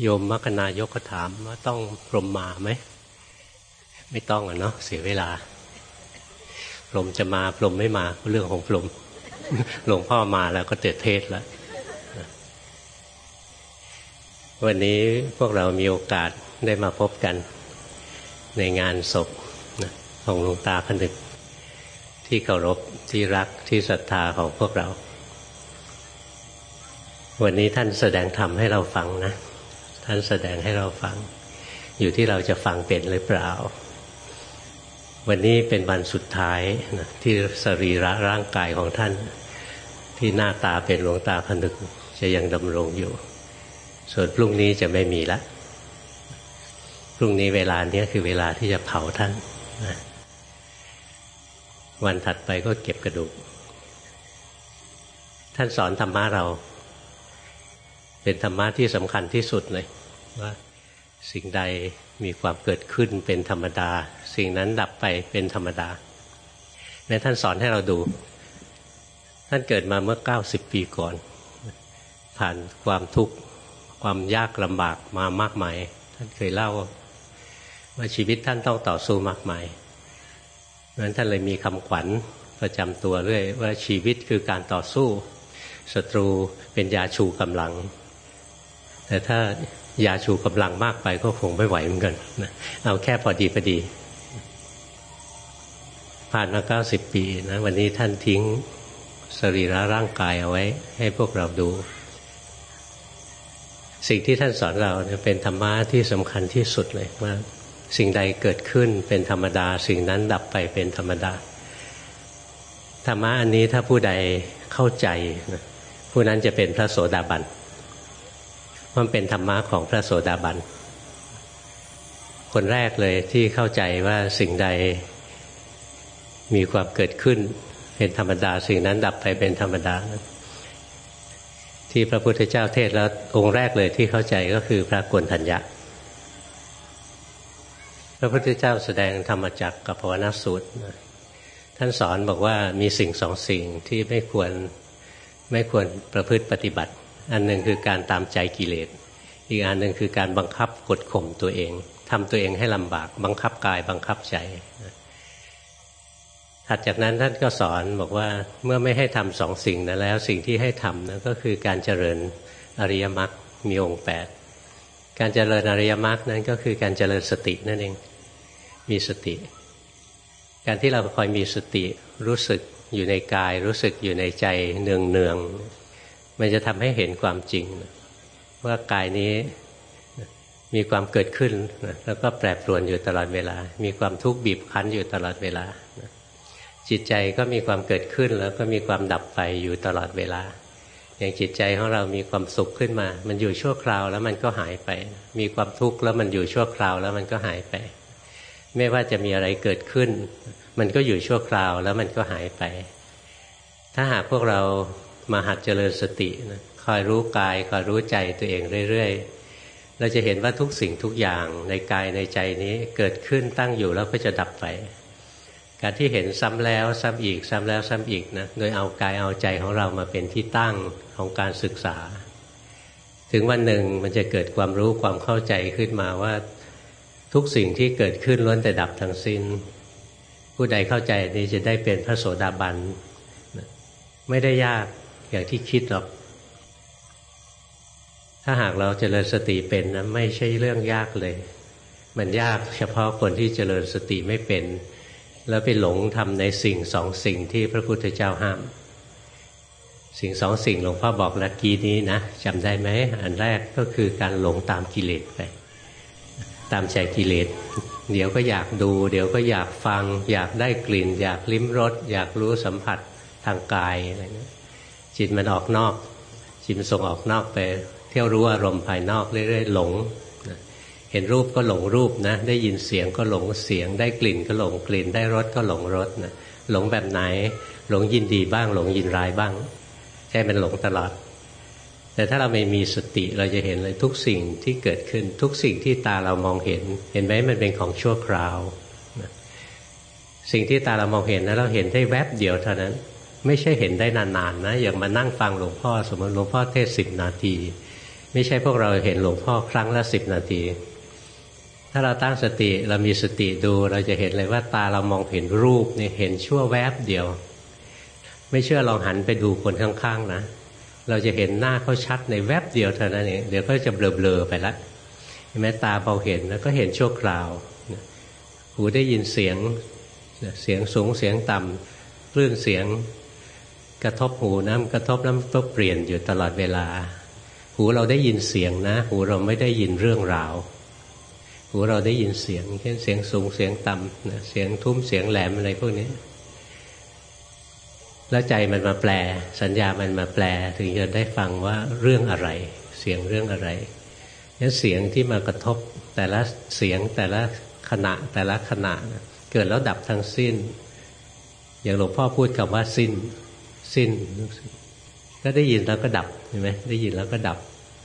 โยมมัคนายกก็ถามว่าต้องพรมมาไหม ไม่ต้องอะเนาะเสียเวลา พรมจะมาพรมไม่มาเรื่องของพรมหลวงพ่อมาแล้วก็เตเทศแล้ว วันนี้พวกเรามีโอกาสได้มาพบกันในงานศพของหลวงตาผนึก ที่เคารพที่รักที่ศรัทธาของพวกเรา วันนี้ท่านแสดงธรรมให้เราฟังนะ ท่านแสดงให้เราฟัง อยู่ที่เราจะฟังเป็นหรือเปล่า วันนี้เป็นวันสุดท้ายนะที่สรีระร่างกายของท่าน ที่หน้าตาเป็นหลวงตาผนึกจะยังดำรงอยู่ ส่วนพรุ่งนี้จะไม่มีละพรุ่งนี้เวลาเนี้ยคือเวลาที่จะเผาท่านนะวันถัดไปก็เก็บกระดูก ท่านสอนธรรมะเรา เป็นธรรมะที่สำคัญที่สุดเลยว่าสิ่งใดมีความเกิดขึ้นเป็นธรรมดา สิ่งนั้นดับไปเป็นธรรมดาแม้ท่านสอนให้เราดู ท่านเกิดมาเมื่อเก้าสิบปีก่อน ผ่านความทุกข์ความยากลำบากมามากมาย ท่านเคยเล่าว่าชีวิตท่านต้องต่อสู้มากมายเพราะนั้นท่านเลยมีคำขวัญประจำตัวเรื่อยว่าชีวิตคือการต่อสู้ศัตรูเป็นยาชูกำลัง แต่ถ้ายาชูกำลังมากไปก็คงไม่ไหวเหมือนกันนะเอาแค่พอดีพอดี ผ่านมาเก้าสิบปีนะวันนี้ท่านทิ้งสรีระร่างกายเอาไว้ ให้พวกเราดู สิ่งที่ท่านสอนเราเป็นธรรมะที่สำคัญที่สุดเลยว่าสิ่งใดเกิดขึ้นเป็นธรรมดา สิ่งนั้นดับไปเป็นธรรมดา ธรรมะอันนี้ถ้าผู้ใดเข้าใจ ผู้นั้นจะเป็นพระโสดาบัน มันเป็นธรรมะของพระโสดาบัน คนแรกเลยที่เข้าใจว่าสิ่งใดมีความเกิดขึ้น เป็นธรรมดา สิ่งนั้นดับไปเป็นธรรมดา ที่พระพุทธเจ้าเทศแล้วองค์แรกเลยที่เข้าใจก็คือพระกวนทัญญะ พระพุทธเจ้าแสดงธรรมจักรกับภวนาสูตร ท่านสอนบอกว่ามีสิ่งสองสิ่งที่ไม่ควรไม่ควรประพฤติปฏิบัติ อันหนึ่งคือการตามใจกิเลส อีกอันหนึ่งคือการบังคับกดข่มตัวเองทำตัวเองให้ลำบาก บังคับกายบังคับใจถัดจากนั้นท่านก็สอนบอกว่าเมื่อไม่ให้ทำสองสิ่งนั้นแล้วสิ่งที่ให้ทำนั้นก็คือการเจริญอริยมรรคมีองค์แปดการเจริญอริยมรรคนั้นก็คือการเจริญสตินั่นเองมีสติ การที่เราคอยมีสติรู้สึกอยู่ในกาย รู้สึกอยู่ในใจเนืองเนือง มันจะทำให้เห็นความจริง ว่ากายนี้มีความเกิดขึ้นแล้วก็แปรปรวนอยู่ตลอดเวลา มีความทุกข์บีบคั้นอยู่ตลอดเวลาจิตใจก็มีความเกิดขึ้นแล้วก็มีความดับไปอยู่ตลอดเวลา อย่างจิตใจของเรามีความสุขขึ้นมา มันอยู่ชั่วคราวแล้วมันก็หายไป มีความทุกข์แล้วมันอยู่ชั่วคราวแล้วมันก็หายไป ไม่ว่าจะมีอะไรเกิดขึ้น มันก็อยู่ชั่วคราวแล้วมันก็หายไป ถ้าหากพวกเรา มาหัดเจริญสตินะคอยรู้กายคอยรู้ใจตัวเองเรื่อยๆ เราจะเห็นว่าทุกสิ่งทุกอย่างในกายในใจนี้เกิดขึ้นตั้งอยู่แล้วก็จะดับไป การที่เห็นซ้ำแล้วซ้ำอีกซ้ำแล้วซ้ำอีกนะโดยเอากายเอาใจของเรามาเป็นที่ตั้งของการศึกษา ถึงวันหนึ่งมันจะเกิดความรู้ความเข้าใจขึ้นมาว่า ทุกสิ่งที่เกิดขึ้นล้วนแต่ดับทั้งสิน้น ผู้ใดเข้าใจนี้จะได้เป็นพระโสดาบันไม่ได้ยาก อย่างที่คิดหรอก ถ้าหากเราเจริญสติเป็นนะไม่ใช่เรื่องยากเลย มันยากเฉพาะคนที่เจริญสติไม่เป็น แล้วไปหลงทำในสิ่งสองสิ่งที่พระพุทธเจ้าห้าม สิ่งสองสิ่งหลวงพ่อบอกลักี้นี้นะจำได้ไหมอันแรกก็คือการหลงตามกิเลสไปตามใจกิเลสเดี๋ยวก็อยากดู เดี๋ยวก็อยากฟัง อยากได้กลิ่น อยากลิ้มรส อยากรู้สัมผัสทางกายอะไรเงี้ย จิตมันออกนอก จิตมันส่งออกนอกไป เที่ยวรู้อารมณ์ภายนอกเรื่อยๆหลงเห็นรูปก็หลงรูปนะ ได้ยินเสียงก็หลงเสียง ได้กลิ่นก็หลงกลิ่น ได้รสก็หลงรสนะหลงแบบไหน หลงยินดีบ้าง หลงยินร้ายบ้าง ใช่มันหลงตลอด แต่ถ้าเราไม่มีสติเราจะเห็นเลยทุกสิ่งที่เกิดขึ้นทุกสิ่งที่ตาเรามองเห็น เห็นไหมมันเป็นของชั่วคราวสิ่งที่ตาเรามองเห็นนะเราเห็นได้แวบเดียวเท่านั้น ไม่ใช่เห็นได้นานๆนะอย่างมานั่งฟังหลวงพ่อ สมมติหลวงพ่อเทศสิบนาที ไม่ใช่พวกเราเห็นหลวงพ่อครั้งละสิบนาที ถ้าเราตั้งสติเรามีสติดูเราจะเห็นเลยว่าตาเรามองเห็นรูปนี่เห็นชั่วแวบเดียว ไม่เชื่อลองหันไปดูคนข้างๆนะ เราจะเห็นหน้าเขาชัดในแวบเดียวเท่านั้นเองเดี๋ยวก็จะเบลอๆไปละเห็นไหมตาเบาเห็นแล้วก็เห็นชั่วคราวหูได้ยินเสียงเสียงสูงเสียงต่ำคลื่นเสียง กระทบหูนะกระทบแล้วก็เปลี่ยนอยู่ตลอดเวลา หูเราได้ยินเสียงนะ หูเราไม่ได้ยินเรื่องราว หูเราได้ยินเสียง เช่นเสียงสูงเสียงต่ำนะเสียงทุ้มเสียงแหลมอะไรพวกนี้แล้วใจมันมาแปล สัญญามันมาแปลถึงจะได้ฟังว่าเรื่องอะไร เสียงเรื่องอะไรนั้นเสียงที่มากระทบแต่ละเสียงแต่ละขณะแต่ละขณะเกิดแล้วดับทั้งสิ้น อย่างหลวงพ่อพูดคำว่าสิ้น สิ้นก็ได้ยินแล้วก็ดับใช่ไหมได้ยินแล้วก็ดับ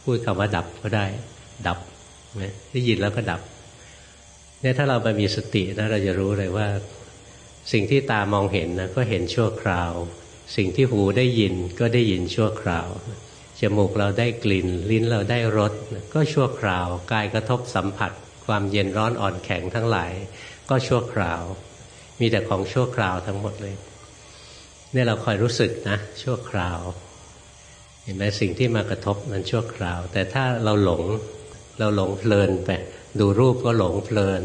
พูดคำว่าดับก็ได้ ดับไหมได้ยินแล้วก็ดับ เนี่ยถ้าเราไปมีสตินะเราจะรู้เลยว่า สิ่งที่ตามองเห็นนะก็เห็นชั่วคราว สิ่งที่หูได้ยินก็ได้ยินชั่วคราวจมูกเราได้กลิ่น ลิ้นเราได้รสก็ชั่วคราวกายกระทบสัมผัส ความเย็นร้อนอ่อนแข็งทั้งหลาย ก็ชั่วคราว มีแต่ของชั่วคราวทั้งหมดเลย เนี่ยเราคอยรู้สึกนะ ชั่วคราว เห็นไหมสิ่งที่มากระทบมันชั่วคราว แต่ถ้าเราหลงเราหลงเพลินไปดูรูปก็หลงเพลิน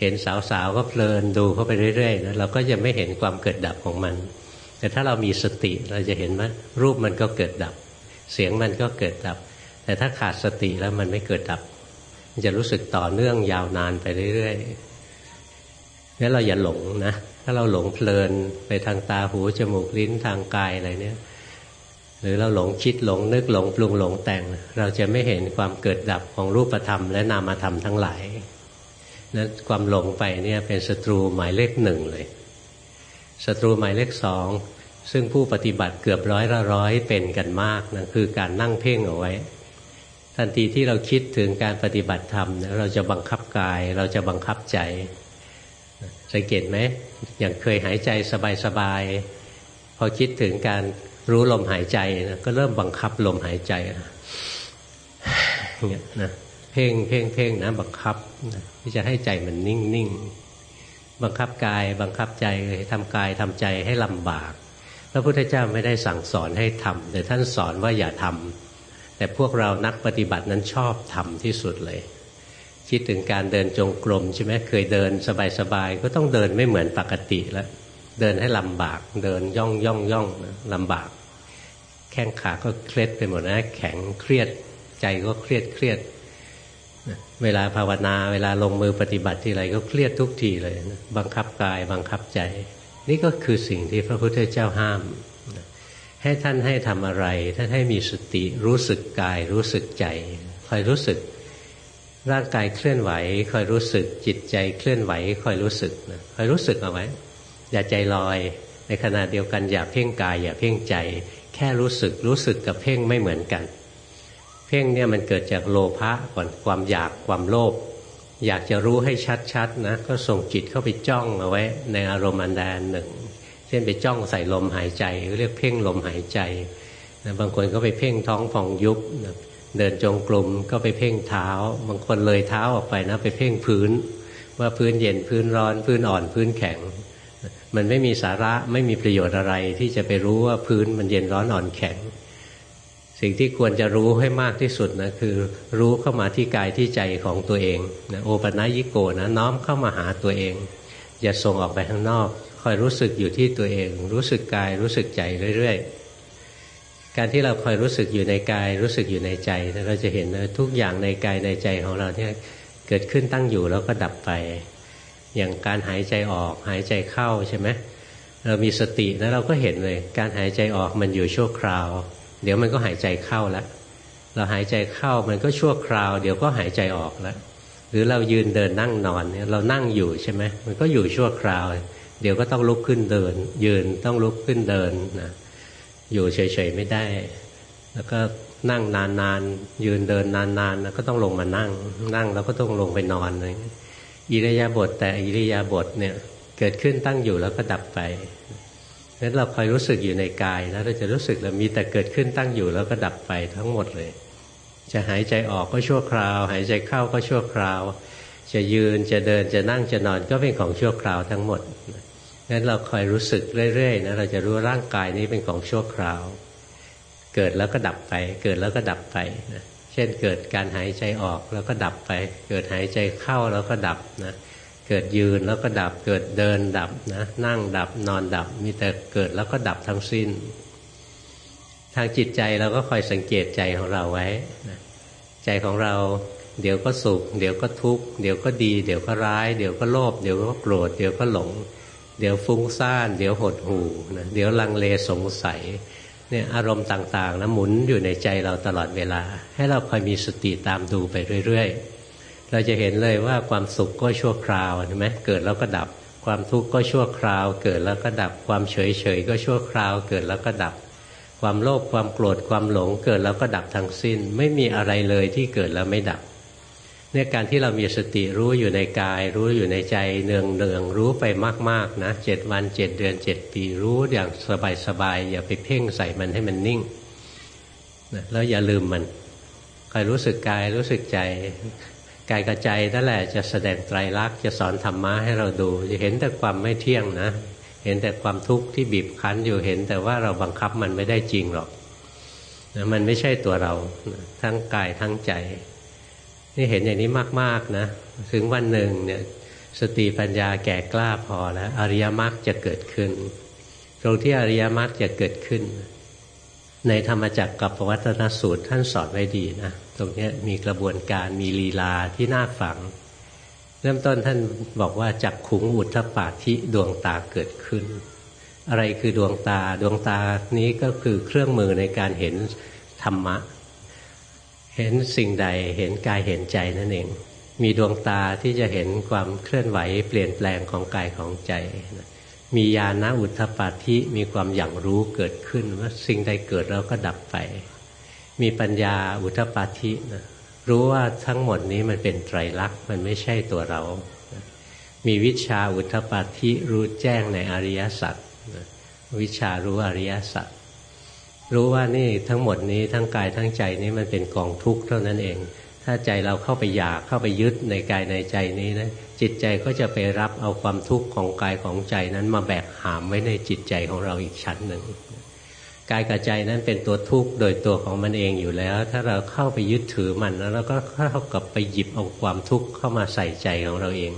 เห็นสาวๆก็เพลินดูเข้าไปเรื่อยๆนะเราก็จะไม่เห็นความเกิดดับของมัน แต่ถ้าเรามีสติเราจะเห็นว่ารูปมันก็เกิดดับ เสียงมันก็เกิดดับ แต่ถ้าขาดสติแล้วมันไม่เกิดดับมันจะรู้สึกต่อเนื่องยาวนานไปเรื่อยๆนี่เราอย่าหลงนะ ถ้าเราหลงเพลินไปทางตาหูจมูกลิ้นทางกายอะไรเนี่ยหรือเราหลงคิดหลงนึกหลงปรุงหลงแต่ง เราจะไม่เห็นความเกิดดับของรูปธรรม และนามธรรมทั้งหลายนั้นความหลงไปเนี่ยเป็นศัตรูหมายเลขหนึ่งเลยศัตรูหมายเลขสองซึ่งผู้ปฏิบัติเกือบร้อยละร้อยเป็นกันมากนะคือการนั่งเพ่งเอาไว้ ทันทีที่เราคิดถึงการปฏิบัติธรรมเราจะบังคับกาย เราจะบังคับใจ สังเกตไหม อย่างเคยหายใจสบายๆพอคิดถึงการรู้ลมหายใจนะก็เริ่มบังคับลมหายใจเนี่ยนะเพ่งเพ่งเพ่งนะบังคับนะที่จะให้ใจมันนิ่งนิ่งบังคับกายบังคับใจทำกายทำใจให้ลำบาก พระพุทธเจ้าไม่ได้สั่งสอนให้ทำแต่ท่านสอนว่าอย่าทำแต่พวกเรานักปฏิบัตินั้นชอบทำที่สุดเลย คิดถึงการเดินจงกรมใช่ไหมเคยเดินสบายๆก็ต้องเดินไม่เหมือนปกติแล้ว เดินให้ลำบาก เดินย่องย่องย่องลำบาก แข้งขาก็เครียดไปหมดนะแข็งเครียดใจก็เครียดเครียดเวลาภาวนาเวลาลงมือปฏิบัติที่ไรก็เครียดทุกทีเลยนะบังคับกายบังคับใจ นี่ก็คือสิ่งที่พระพุทธเจ้าห้าม ให้ท่านให้ทำอะไร ท่านให้มีสติรู้สึกกายรู้สึกใจคอยรู้สึก ร่างกายเคลื่อนไหวคอยรู้สึก จิตใจเคลื่อนไหวคอยรู้สึกนะคอยรู้สึกเอาไว้ อย่าใจลอย ในขณะเดียวกันอย่าเพ่งกาย อย่าเพ่งใจ แค่รู้สึกรู้สึกกับเพ่งไม่เหมือนกัน เพ่งเนี่ยมันเกิดจากโลภะก่อนความอยากความโลภอยากจะรู้ให้ชัดๆนะก็ส่งจิตเข้าไปจ้องเอาไว้ ในอารมณ์อันใดอันหนึ่ง เช่นไปจ้องใส่ลมหายใจเรียกเพ่งลมหายใจนะบางคนก็ไปเพ่งท้องฟองยุบนะ เดินจงกรมก็ไปเพ่งเท้า บางคนเลยเท้าออกไปนะ ไปเพ่งพื้น ว่าพื้นเย็นพื้นร้อนพื้นอ่อนพื้นแข็ง มันไม่มีสาระไม่มีประโยชน์อะไร ที่จะไปรู้ว่าพื้นมันเย็นร้อนอ่อนแข็ง สิ่งที่ควรจะรู้ให้มากที่สุดนะคือรู้เข้ามาที่กายที่ใจของตัวเองนะโอปัญญิโกนะน้อมเข้ามาหาตัวเอง อย่าส่งออกไปข้างนอก คอยรู้สึกอยู่ที่ตัวเอง รู้สึกกายรู้สึกใจเรื่อยๆ การที่เราคอยรู้สึกอยู่ในกาย รู้สึกอยู่ในใจเราจะเห็นนะทุกอย่างในกายในใจของเราเนี่ยเกิดขึ้นตั้งอยู่แล้วก็ดับไป อย่างการหายใจออกหายใจเข้าใช่ไหมเรามีสติแล้วเราก็เห็นเลย การหายใจออกมันอยู่ชั่วคราว เดี๋ยวมันก็หายใจเข้าแล้วเราหายใจเข้ามันก็ชั่วคราว เดี๋ยวก็หายใจออกแล้วหรือเรายืนเดินนั่งนอนเนี่ยเรานั่งอยู่ใช่ไหมมันก็อยู่ชั่วคราว เดี๋ยวก็ต้องลุกขึ้นเดิน ยืนต้องลุกขึ้นเดินนะ อยู่เฉยๆไม่ได้ แล้วก็นั่งนานๆยืนเดินนานๆแล้วก็ต้องลงมานั่ง นั่งแล้วก็ต้องลงไปนอนเลยอิริยาบถแต่อิริยาบถเนี่ยเกิดขึ้นตั้งอยู่แล้วก็ดับไปนั้นเราคอยรู้สึกอยู่ในกายแล้วเราจะรู้สึกแล้วมีแต่เกิดขึ้นตั้งอยู่แล้วก็ดับไปทั้งหมดเลยจจะหายใจออกก็ชั่วคราว หายใจเข้าก็ชั่วคราว จะยืนจะเดินจะนั่งจะนอนก็เป็นของชั่วคราวทั้งหมด งั้นเราคอยรู้สึกเรื่อยๆนะเราจะรู้ร่างกายนี้เป็นของชั่วคราว เกิดแล้วก็ดับไป เกิดแล้วก็ดับไปนะเช่นเกิดการหายใจออกแล้วก็ดับไป เกิดหายใจเข้าแล้วก็ดับนะเกิดยืนแล้วก็ดับ เกิดเดินดับนะนั่งดับนอนดับ มีแต่เกิดแล้วก็ดับทั้งสิ้น ทางจิตใจเราก็คอยสังเกตใจของเราไว้นะใจของเราเดี๋ยวก็สุข เดี๋ยวก็ทุกข์ เดี๋ยวก็ดี เดี๋ยวก็ร้าย เดี๋ยวก็โลภเดี๋ยวก็โกรธเดี๋ยวก็หลง เดี๋ยวฟุ้งซ่าน เดี๋ยวหดหู่นะเดี๋ยวลังเลสงสัยเนี่ยอารมณ์ต่างๆนะหมุนอยู่ในใจเราตลอดเวลา ให้เราคอยมีสติตามดูไปเรื่อย ๆ เราจะเห็นเลยว่าความสุขก็ชั่วคราวใช่ไหมเกิดแล้วก็ดับ ความทุกข์ก็ชั่วคราว เกิดแล้วก็ดับ ความเฉยเฉยก็ชั่วคราว เกิดแล้วก็ดับ ความโลภความโกรธความหลงเกิดแล้วก็ดับทั้งสิ้น ไม่มีอะไรเลยที่เกิดแล้วไม่ดับ เนี่ยการที่เรามีสติรู้อยู่ในกาย รู้อยู่ในใจเนืองเนืองรู้ไปมากๆนะเจ็ดวันเจ็ดเดือนเจ็ดปีรู้อย่างสบายๆอย่าไปเพ่งใส่มันให้มันนิ่งนะแล้วอย่าลืมมันคอยรู้สึกกายรู้สึกใจกายกับใจนั่นแหละจะแสดงไตรลักษณ์จะสอนธรรมะให้เราดู จะเห็นแต่ความไม่เที่ยงนะ เห็นแต่ความทุกข์ที่บีบคั้นอยู่เห็นแต่ว่าเราบังคับมันไม่ได้จริงหรอกนะมันไม่ใช่ตัวเราทั้งกายทั้งใจ นี่เห็นอย่างนี้มาก ๆ นะ ถึงวันหนึ่งเนี่ยสติปัญญาแก่กล้าพอแล้ว อริยมรรคจะเกิดขึ้น ตรงที่อริยมรรคจะเกิดขึ้น ในธรรมจักรกับปวัตนสูตรท่านสอนไว้ดีนะ ตรงนี้มีกระบวนการมีลีลาที่น่าฟัง เริ่มต้นท่านบอกว่าจักขุงอุทธปาธิดวงตาเกิดขึ้น อะไรคือดวงตาดวงตานี้ก็คือเครื่องมือในการเห็นธรรมะ เห็นสิ่งใดเห็นกายเห็นใจนั่นเอง มีดวงตาที่จะเห็นความเคลื่อนไหว เปลี่ยนแปลงของกายของใจ มีญาณอุทธปาธิมีความอย่างรู้เกิดขึ้นว่าสิ่งใดเกิดแล้วก็ดับไป มีปัญญาอุทธปาธินะรู้ว่าทั้งหมดนี้มันเป็นไตรลักษณ์มันไม่ใช่ตัวเรา มีวิชาอุทธปาธิรู้แจ้งในอริยสัจวิชารู้อริยสัจ รู้ว่านี่ทั้งหมดนี้ทั้งกายทั้งใจนี้มันเป็นกองทุกข์เท่านั้นเอง ถ้าใจเราเข้าไปอยากเข้าไปยึดในกายในใจนี้นะจิตใจก็จะไปรับเอาความทุกข์ของกายของใจนั้นมาแบกหามไว้ในจิตใจของเราอีกชั้นหนึ่งกายกับใจนั้นเป็นตัวทุกข์โดยตัวของมันเองอยู่แล้ว ถ้าเราเข้าไปยึดถือมันแล้วเราก็เข้ากับไปหยิบเอาความทุกข์เข้ามาใส่ใจของเราเอง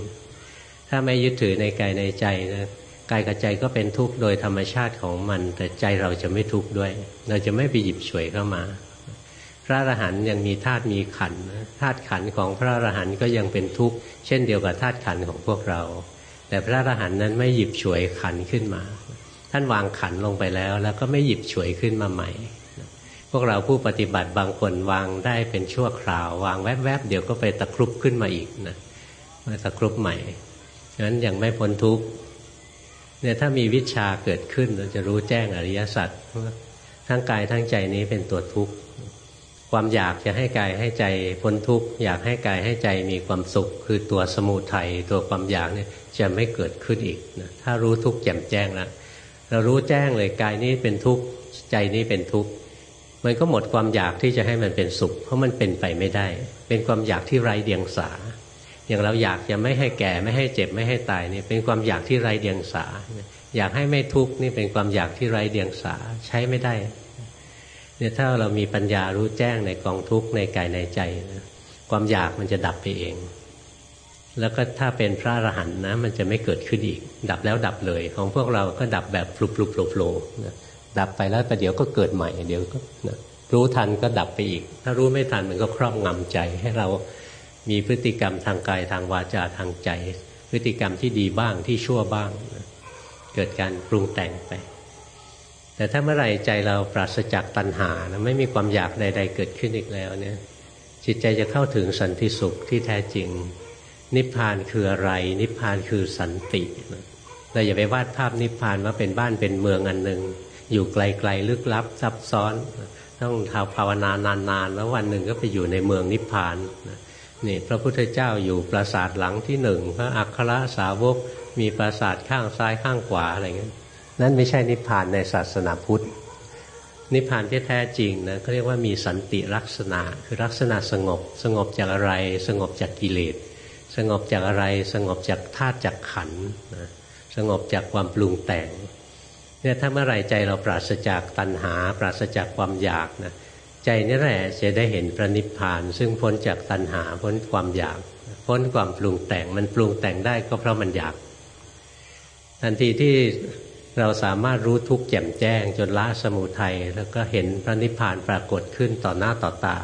ถ้าไม่ยึดถือในกายในใจนะ กายกับใจก็เป็นทุกข์โดยธรรมชาติของมัน แต่ใจเราจะไม่ทุกข์ด้วย เราจะไม่ไปหยิบฉวยเข้ามา พระอรหันต์ยังมีธาตุมีขันธาตุขันของพระอรหันต์ก็ยังเป็นทุกข์เช่นเดียวกับธาตุขันของพวกเรา แต่พระอรหันต์นั้นไม่หยิบฉวยขันขึ้นมา ท่านวางขันลงไปแล้ว แล้วก็ไม่หยิบฉวยขึ้นมาใหม่ พวกเราผู้ปฏิบัติบางคนวางได้เป็นชั่วคราว วางแวบๆเดี๋ยวก็ไปตะครุบขึ้นมาอีกนะมาตะครุบใหม่ฉะนั้นยังไม่พ้นทุกข์ เนี่ยถ้ามีวิชาเกิดขึ้นเราจะรู้แจ้งอริยสัจทั้งกายทั้งใจนี้เป็นตัวทุกข์ความอยากจะให้กายให้ใจพ้นทุกข์อยากให้กายให้ใจมีความสุข คือตัวสมุทัยตัวความอยากเนี่ยจะไม่เกิดขึ้นอีกนะถ้ารู้ทุกข์แจ่มแจ้งแล้วเรารู้แจ้งเลยกายนี้เป็นทุกข์ใจนี้เป็นทุกข์มันก็หมดความอยากที่จะให้มันเป็นสุข เพราะมันเป็นไปไม่ได้ เป็นความอยากที่ไร้เดียงสา อย่างเราอยากจะไม่ให้แก่ไม่ให้เจ็บไม่ให้ตายนี่เป็นความอยากที่ไร้เดียงสา อยากให้ไม่ทุกข์นี่เป็นความอยากที่ไร้เดียงสาใช้ไม่ได้เนี่ยถ้าเรามีปัญญารู้แจ้งในกองทุกข์ในกายในใจนะความอยากมันจะดับไปเอง แล้วก็ถ้าเป็นพระอรหันต์นะ มันจะไม่เกิดขึ้นอีก ดับแล้วดับเลย ของพวกเราก็ดับแบบฟลุปฟลุปโผล่นะดับไปแล้วแต่เดี๋ยวก็เกิดใหม่เดี๋ยวก็นะรู้ทันก็ดับไปอีก ถ้ารู้ไม่ทันมันก็ครอบงำใจให้เรา มีพฤติกรรมทางกายทางวาจาทางใจ พฤติกรรมที่ดีบ้างที่ชั่วบ้าง เกิดการปรุงแต่งไป แต่ถ้าเมื่อไหร่ใจเราปราศจากตัณหานะไม่มีความอยากใด ๆ เกิดขึ้นอีกแล้วเนี่ยจิตใจจะเข้าถึงสันติสุขที่แท้จริง นิพพานคืออะไร นิพพานคือสันติเราอย่าไปวาดภาพนิพพานว่าเป็นบ้านเป็นเมืองอันหนึ่งอยู่ไกลๆลึกลับซับซ้อน ต้องทาภาวนานานๆ แล้ววันหนึ่งก็ไปอยู่ในเมืองนิพพานนี่ นี่พระพุทธเจ้าอยู่ปราสาทหลังที่หนึ่งพระอัครสาวก มีปราสาทข้างซ้ายข้างขวาอะไรเงี้ยนั่นไม่ใช่นิพพานในศาสนาพุทธ นิพพานที่แท้จริงนะเขาเรียกว่ามีสันติลักษณะ คือลักษณะสงบ สงบจากอะไร สงบจากกิเลส สงบจากอะไร สงบจากธาตุจากขันนะสงบจากความปรุงแต่งเนี่ยถ้าเมื่อไรใจเราปราศจากตัณหา ปราศจากความอยากนะ ใจนี่แหละจะได้เห็นพระนิพพาน ซึ่งพ้นจากตัณหาพ้นความอยาก พ้นความปรุงแต่งมันปรุงแต่งได้ก็เพราะมันอยาก ทันทีที่เราสามารถรู้ทุกข์แจ่มแจ้ง จนละสมุทัยแล้วก็เห็นพระนิพพานปรากฏขึ้นต่อหน้าต่อตา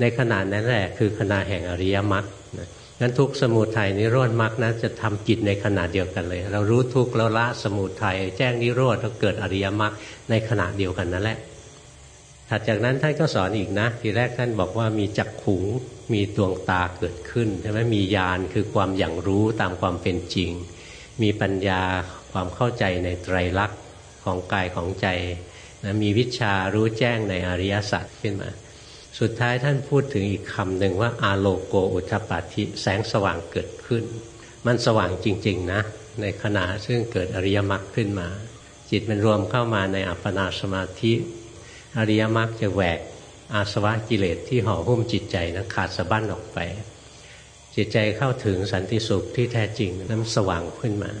ในขณะนั้นแหละคือขณะแห่งอริยมรรคงั้นทุกสมุทัยนิโรธมรรคนั้นจะทำกิจในขณะเดียวกันเลย เรารู้ทุกข์แล้วละสมุทัยแจ้งนิโรธแล้วเกิดอริยมรรคในขณะเดียวกันนั่นแหละ ถัดจากนั้นท่านก็สอนอีกนะ ทีแรกท่านบอกว่ามีจักขุงมีดวงตาเกิดขึ้นใช่ไหมมีญาณคือความอย่างรู้ตามความเป็นจริง มีปัญญาความเข้าใจในไตรลักษณ์ของกายของใจนะมีวิชารู้แจ้งในอริยสัจขึ้นมา สุดท้ายท่านพูดถึงอีกคำหนึ่งว่าอาโลโกอุทปาธิแสงสว่างเกิดขึ้น มันสว่างจริงๆนะ ในขณะซึ่งเกิดอริยมรรคขึ้นมา จิตมันรวมเข้ามาในอัปปนาสมาธิ อริยมรรคจะแหวกอาสวะกิเลสที่ห่อหุ้มจิตใจนะขาดสะบั้นออกไป จิตใจเข้าถึงสันติสุขที่แท้จริงนั้นสว่างขึ้นมา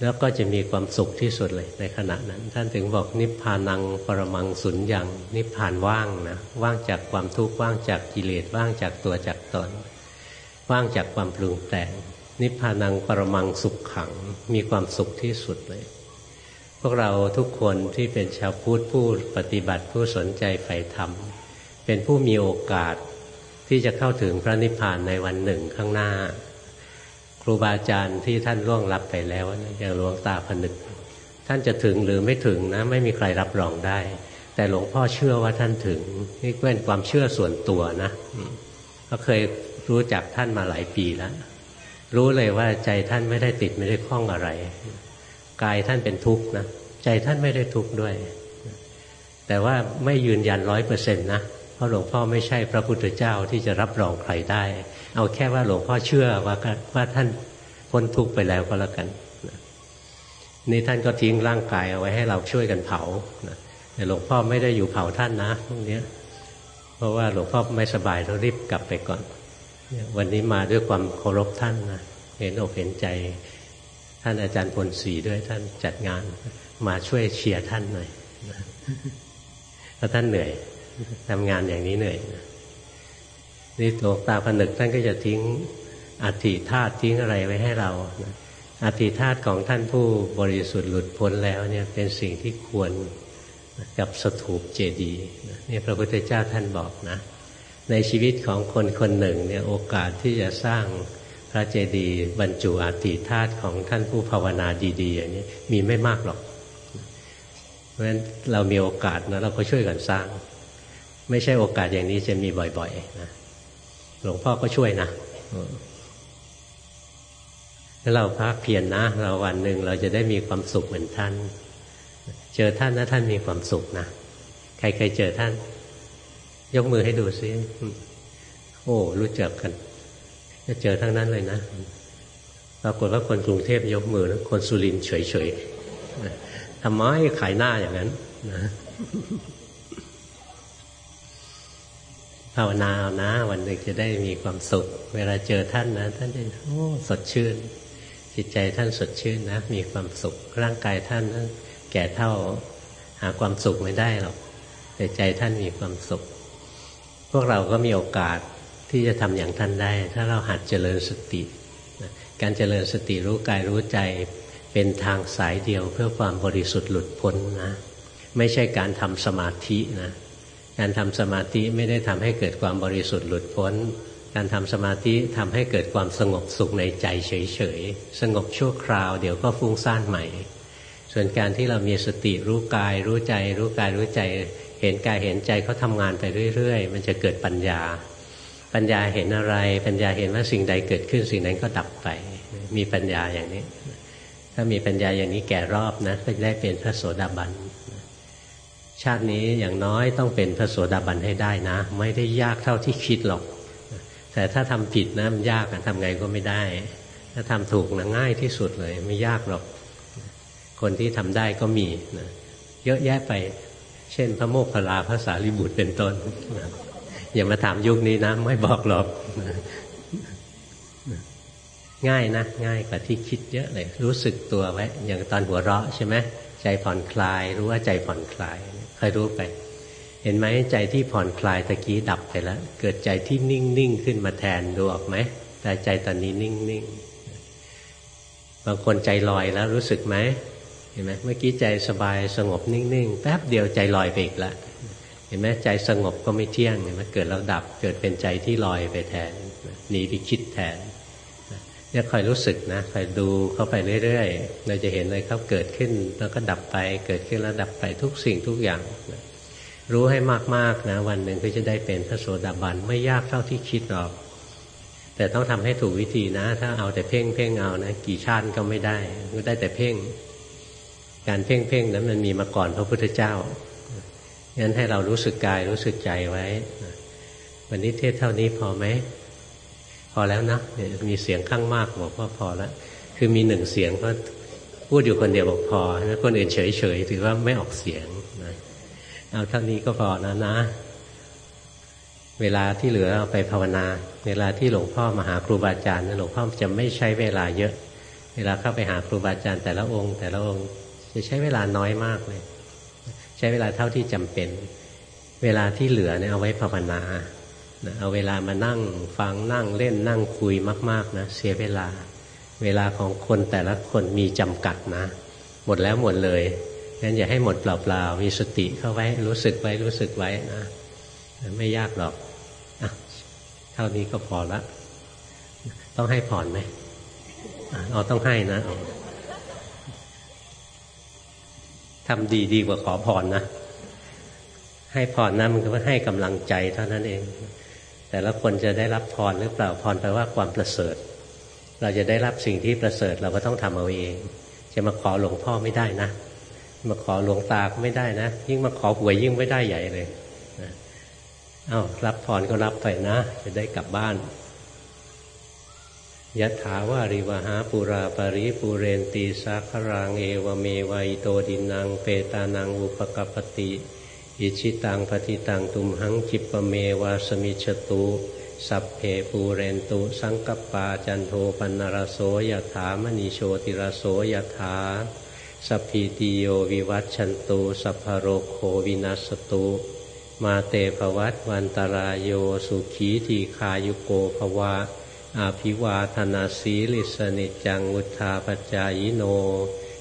แล้วก็จะมีความสุขที่สุดเลยในขณะนั้น ท่านถึงบอกนิพพานังปรมังสุญญัง นิพพานว่างนะว่างจากความทุกข์ว่างจากกิเลสว่างจากตัวจากตน ว่างจากความปรุงแต่ง นิพพานังปรมังสุขขังมีความสุขที่สุดเลย วกเราทุกคนที่เป็นชาวพุทธผู้ปฏิบัติผู้สนใจใฝ่ธรรม เป็นผู้มีโอกาสที่จะเข้าถึงพระนิพพานในวันหนึ่งข้างหน้า ครูบาอาจารย์ที่ท่านล่วงลับไปแล้วอย่างหลวงตาผนึก ท่านจะถึงหรือไม่ถึงนะ ไม่มีใครรับรองได้ แต่หลวงพ่อเชื่อว่าท่านถึงนี่เป็นความเชื่อส่วนตัวนะก็เคยรู้จักท่านมาหลายปีแล้วรู้เลยว่าใจท่านไม่ได้ติดไม่ได้คล้องอะไร กายท่านเป็นทุกข์นะใจท่านไม่ได้ทุกข์ด้วย แต่ว่าไม่ยืนยันร้อยเปอร์เซ็นต์นะเพราะหลวงพ่อไม่ใช่พระพุทธเจ้าที่จะรับรองใครได้ เอาแค่ว่าหลวงพ่อเชื่อว่าว่าท่านพ้นทุกข์ไปแล้วก็แล้วกันนี่ท่านก็ทิ้งร่างกายเอาไว้ให้เราช่วยกันเผาแต่หลวงพ่อไม่ได้อยู่เผาท่านนะตรงนี้เพราะว่าหลวงพ่อไม่สบายเรารีบกลับไปก่อน วันนี้มาด้วยความเคารพท่านนะเห็นอกเห็นใจ ท่านอาจารย์พลศรีด้วยท่านจัดงานมาช่วยเชียร์ท่านหน่อยเพราะท่านเหนื่อยทำงานอย่างนี้เหนื่อยนี่หลวงตาผนึกท่านก็จะทิ้งอธิธาตุทิ้งอะไรไว้ให้เราอธิธาตุของท่านผู้บริสุทธิ์หลุดพ้นแล้วเนี่ยเป็นสิ่งที่ควรกับสถูปเจดีย์นี่พระพุทธเจ้าท่านบอกนะ ในชีวิตของคนคนหนึ่งเนี่ยโอกาสที่จะสร้าง ระเจดีย์บรรจุอธิธาตุของท่านผู้ภาวนาดีๆอย่างนี้มีไม่มากหรอก เพราะฉะนั้นเรามีโอกาสนะเราก็ช่วยกันสร้าง ไม่ใช่โอกาสอย่างนี้จะมีบ่อยๆนะหลวงพ่อก็ช่วยนะแล้วเราพักเพียรนนะ เราวันหนึ่งเราจะได้มีความสุขเหมือนท่าน เจอท่านนะท่านมีความสุขนะใครเคยเจอท่าน ยกมือให้ดูซิโอ้ รู้จักกัน จะเจอทั้งนั้นเลยนะปรากฏว่าคนกรุงเทพยกมือแล้วคนสุรินเฉยๆทำไมขายหน้าอย่างนั้นนะภาวนาเอานะ วันหนึ่งจะได้มีความสุข เวลาเจอท่านนะท่านจะโอ้สดชื่น จิตใจท่านสดชื่นนะ มีความสุข ร่างกายท่านนะแก่เท่าหาความสุขไม่ได้หรอกแต่ใจท่านมีความสุข พวกเราก็มีโอกาส ที่จะทำอย่างท่านได้ ถ้าเราหัดเจริญสติ การเจริญสติรู้กายรู้ใจเป็นทางสายเดียวเพื่อความบริสุทธิ์หลุดพ้นนะ ไม่ใช่การทำสมาธินะการทำสมาธิไม่ได้ทำให้เกิดความบริสุทธิ์หลุดพ้น การทำสมาธิทำให้เกิดความสงบสุขในใจเฉยๆ สงบชั่วคราวเดี๋ยวก็ฟุ้งซ่านใหม่ ส่วนการที่เรามีสติรู้กาย รู้ใจ รู้กายรู้ใจ เห็นกายเห็นใจเขาทำงานไปเรื่อย ๆ มันจะเกิดปัญญา ปัญญาเห็นอะไร ปัญญาเห็นว่าสิ่งใดเกิดขึ้นสิ่งนั้นก็ดับไป มีปัญญาอย่างนี้ ถ้ามีปัญญาอย่างนี้แก่รอบนะก็จะได้เป็นพระโสดาบันชาตินี้อย่างน้อยต้องเป็นพระโสดาบันให้ได้นะ ไม่ได้ยากเท่าที่คิดหรอก แต่ถ้าทำผิดนะมันยากทำไงก็ไม่ได้ ถ้าทำถูกนะง่ายที่สุดเลย ไม่ยากหรอก คนที่ทำได้ก็มีนะเยอะแยะไป เช่นพระโมคคัลลาภาษาลิบุตรเป็นต้น อย่ามาถามยุคนี้นะ ไม่บอกหรอกง่ายนะง่ายกว่าที่คิดเยอะเลย รู้สึกตัวไว้ อย่างตอนหัวเราะใช่ไหมใจผ่อนคลาย รู้ว่าใจผ่อนคลายคอยรู้ไป เห็นไหมใจที่ผ่อนคลายตะกี้ดับไปแล้ว เกิดใจที่นิ่งนิ่งขึ้นมาแทนดูออกไหมแต่ใจตอนนี้นิ่งนิ่งบางคนใจลอยแล้วรู้สึกไหมเห็นไหมเมื่อกี้ใจสบายสงบนิ่งๆแป๊บเดียวใจลอยไปอีกแล้ว ห็นไหมใจสงบก็ไม่เที่ยงเห็นไหมเกิดแล้วดับเกิดเป็นใจที่ลอยไปแทนหนีไปคิดแทนเนี่ยคอยรู้สึกนะคอยดูเข้าไปเรื่อยๆเราจะเห็นเลยเขาเกิดขึ้นแล้วก็ดับไป เกิดขึ้นแล้วดับไปทุกสิ่งทุกอย่างรู้ให้มากๆนะ วันหนึ่งก็จะได้เป็นพระโสดาบันไม่ยากเท่าที่คิดหรอก แต่ต้องทำให้ถูกวิธีนะ ถ้าเอาแต่เพ่งเพ่งเอานะกี่ชาติก็ไม่ได้ก็ได้แต่เพ่ง การเพ่งเพ่งนั้นมันมีมาก่อนพระพุทธเจ้า งั้นให้เรารู้สึกกายรู้สึกใจไว้ วันนี้เทศเท่านี้พอไหม พอแล้วนะมีเสียงข้างมากบอกว่าพอแล้ว คือมีหนึ่งเสียงก็พูดอยู่คนเดียวบอกพอแล้วคนอื่นเฉยเฉยถือว่าไม่ออกเสียงนะเอาเท่านี้ก็พอนะนะ เวลาที่เหลือเอาไปภาวนา เวลาที่หลวงพ่อมาหาครูบาอาจารย์หลวงพ่อจะไม่ใช้เวลาเยอะ เวลาเข้าไปหาครูบาอาจารย์แต่ละองค์ แต่ละองค์จะใช้เวลาน้อยมากเลย ใช้เวลาเท่าที่จำเป็น เวลาที่เหลือเนี่ยเอาไว้ภาวนาเอาเวลามานั่งฟังนั่งเล่นนั่งคุยมาก ๆนะเสียเวลา เวลาของคนแต่ละคนมีจำกัดนะ หมดแล้วหมดเลยงั้นอย่าให้หมดเปล่าๆมีสติเข้าไว้รู้สึกไว้รู้สึกไว้นะไม่ยากหรอกอเท่านี้ก็พอละ ต้องให้ผ่อนไหมอ๋อต้องให้นะ ทำดีดีกว่าขอพรนะ ให้พรนะมันก็ให้กำลังใจเท่านั้นเอง แต่ละคนจะได้รับพรหรือเปล่าพรแปลว่าความประเสริฐ เราจะได้รับสิ่งที่ประเสริฐเราก็ต้องทำเอาเอง จะมาขอหลวงพ่อไม่ได้นะ มาขอหลวงตาไม่ได้นะ ยิ่งมาขอหวยยิ่งไม่ได้ใหญ่เลยนะเอา้ารับพรก็รับไปนะ จะได้กลับบ้าน ยะถาวาริวหาปุราปริปุเรนตีสาครังเอวเมวัยโตดินังเปตานังอุปกปติอิชิตังปฏิตังตุมหังคิปเมวาสมิชตุ สัพเพปูเรนตุ สังกปาจันโทปันรโสยถามณีโชติรโสยถาสัพพิติโยวิวัตชันตุ สัพพโรโควินัสตุ มาเตภวัตวันตรายโยสุขีทีคายุโกภวะ อาภิวาธนาสีลิสนิจังุทธาปจายโน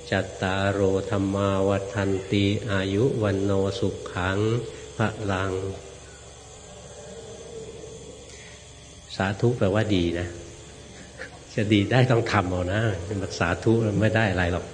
จัตตารโธรรมาวัฏันตีอายุวันโนสุขขังพระลัง สาธุแปลว่าดีนะ จะดีได้ต้องทำเอานะเป็นสาธุไม่ได้อะไรหรอก